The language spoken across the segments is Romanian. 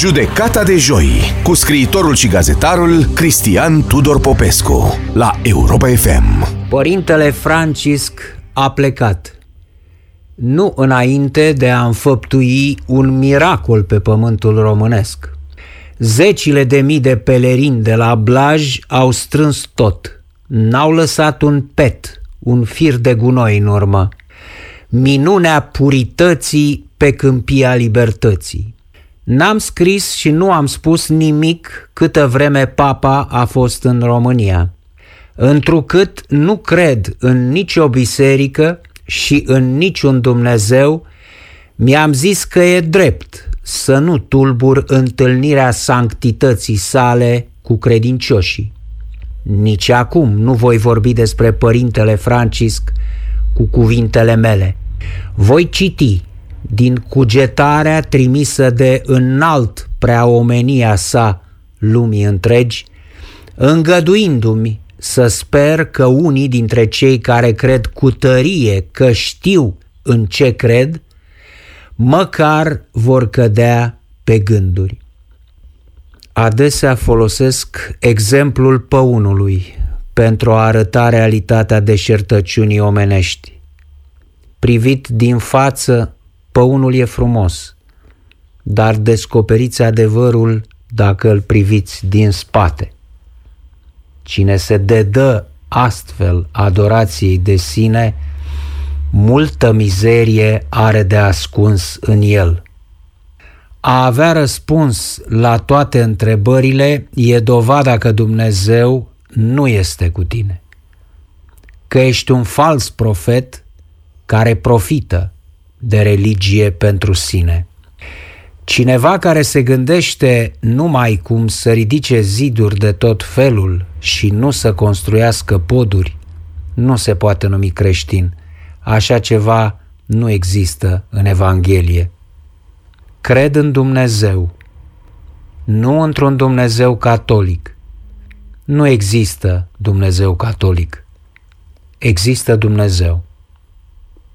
Judecata de joi cu scriitorul și gazetarul Cristian Tudor Popescu la Europa FM. Părintele Francisc a plecat. Nu înainte de a înfăptui un miracol pe pământul românesc. Zecile de mii de pelerini de la Blaj au strâns tot. N-au lăsat un pet, un fir de gunoi în urmă. Minunea purității pe câmpia libertății. N-am scris și nu am spus nimic câtă vreme papa a fost în România. Întrucât nu cred în nicio biserică și în niciun Dumnezeu, mi-am zis că e drept să nu tulbur întâlnirea sanctității sale cu credincioșii. Nici acum nu voi vorbi despre Părintele Francisc cu cuvintele mele. Voi citi din cugetarea trimisă de înalt preaomenia sa lumii întregi, îngăduindu-mi să sper că unii dintre cei care cred cu tărie că știu în ce cred, măcar vor cădea pe gânduri. Adesea folosesc exemplul păunului pentru a arăta realitatea deșertăciunii omenești. Privit din față, Păunul e frumos, dar descoperiți adevărul dacă îl priviți din spate. Cine se dedă astfel adorației de sine, multă mizerie are de ascuns în el. A avea răspuns la toate întrebările e dovada că Dumnezeu nu este cu tine. Că ești un fals profet care profită de religie pentru sine. Cineva care se gândește numai cum să ridice ziduri de tot felul și nu să construiască poduri, nu se poate numi creștin. Așa ceva nu există în Evanghelie. Cred în Dumnezeu, nu într-un Dumnezeu catolic. Nu există Dumnezeu catolic. Există Dumnezeu.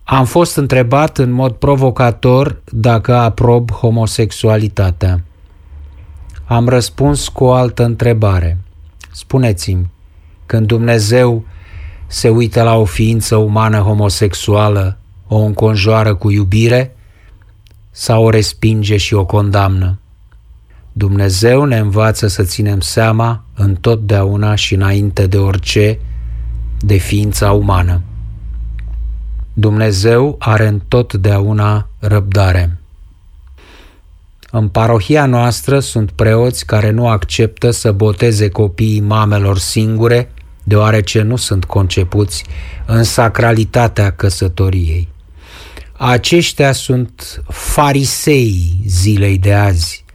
Am fost întrebat în mod provocator dacă aprob homosexualitatea. Am răspuns cu o altă întrebare. Spuneți-mi, când Dumnezeu se uită la o ființă umană homosexuală, o înconjoară cu iubire sau o respinge și o condamnă? Dumnezeu ne învață să ținem seama întotdeauna și înainte de orice de ființa umană. Dumnezeu are întotdeauna răbdare. În parohia noastră sunt preoți care nu acceptă să boteze copiii mamelor singure, deoarece nu sunt concepuți în sacralitatea căsătoriei. Aceștia sunt farisei zilei de azi,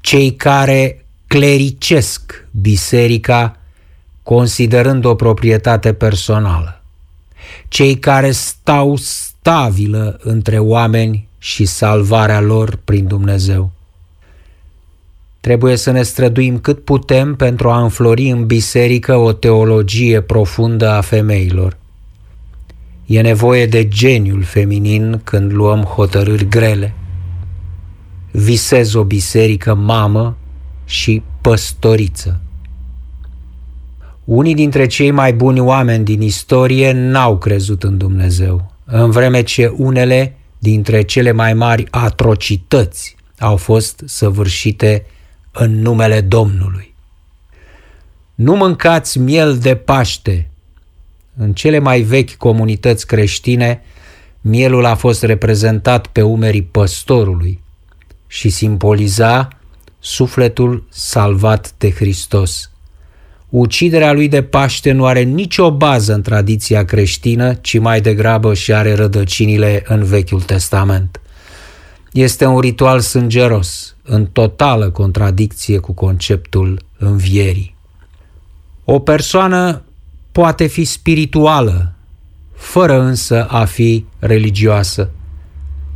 cei care clericesc biserica considerând o proprietate personală cei care stau stabilă între oameni și salvarea lor prin Dumnezeu. Trebuie să ne străduim cât putem pentru a înflori în biserică o teologie profundă a femeilor. E nevoie de geniul feminin când luăm hotărâri grele. Visez o biserică mamă și păstoriță. Unii dintre cei mai buni oameni din istorie n-au crezut în Dumnezeu, în vreme ce unele dintre cele mai mari atrocități au fost săvârșite în numele Domnului. Nu mâncați miel de Paște. În cele mai vechi comunități creștine, mielul a fost reprezentat pe umerii păstorului și simboliza sufletul salvat de Hristos – uciderea lui de Paște nu are nicio bază în tradiția creștină, ci mai degrabă și are rădăcinile în Vechiul Testament. Este un ritual sângeros, în totală contradicție cu conceptul învierii. O persoană poate fi spirituală, fără însă a fi religioasă.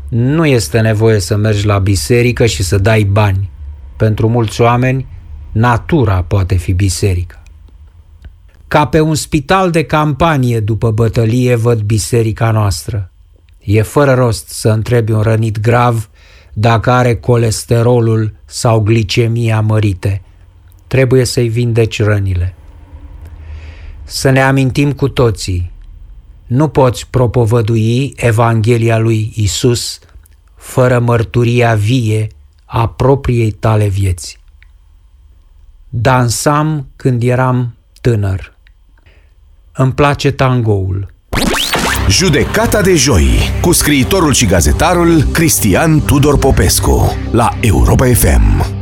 Nu este nevoie să mergi la biserică și să dai bani. Pentru mulți oameni, natura poate fi biserica. Ca pe un spital de campanie după bătălie văd biserica noastră. E fără rost să întrebi un rănit grav dacă are colesterolul sau glicemia mărite. Trebuie să-i vindeci rănile. Să ne amintim cu toții, nu poți propovădui Evanghelia lui Isus fără mărturia vie a propriei tale vieți. Dansam când eram tânăr. Îmi place tangoul. Judecata de joi cu scriitorul și gazetarul Cristian Tudor Popescu la Europa FM.